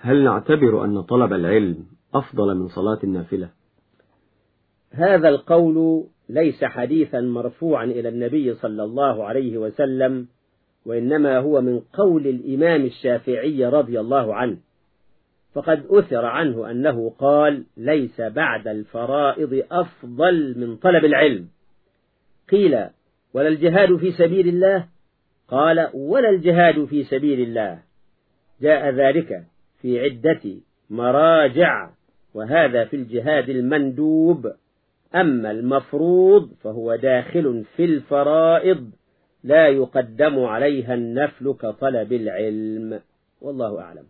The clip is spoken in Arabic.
هل نعتبر أن طلب العلم أفضل من صلاة النافلة؟ هذا القول ليس حديثا مرفوعا إلى النبي صلى الله عليه وسلم وإنما هو من قول الإمام الشافعي رضي الله عنه. فقد أثر عنه أنه قال ليس بعد الفرائض أفضل من طلب العلم. قيل ولا الجهاد في سبيل الله؟ قال ولا الجهاد في سبيل الله. جاء ذلك. في عدة مراجع وهذا في الجهاد المندوب. أما المفروض فهو داخل في الفرائض لا يقدم عليها النفل كطلب العلم. والله أعلم.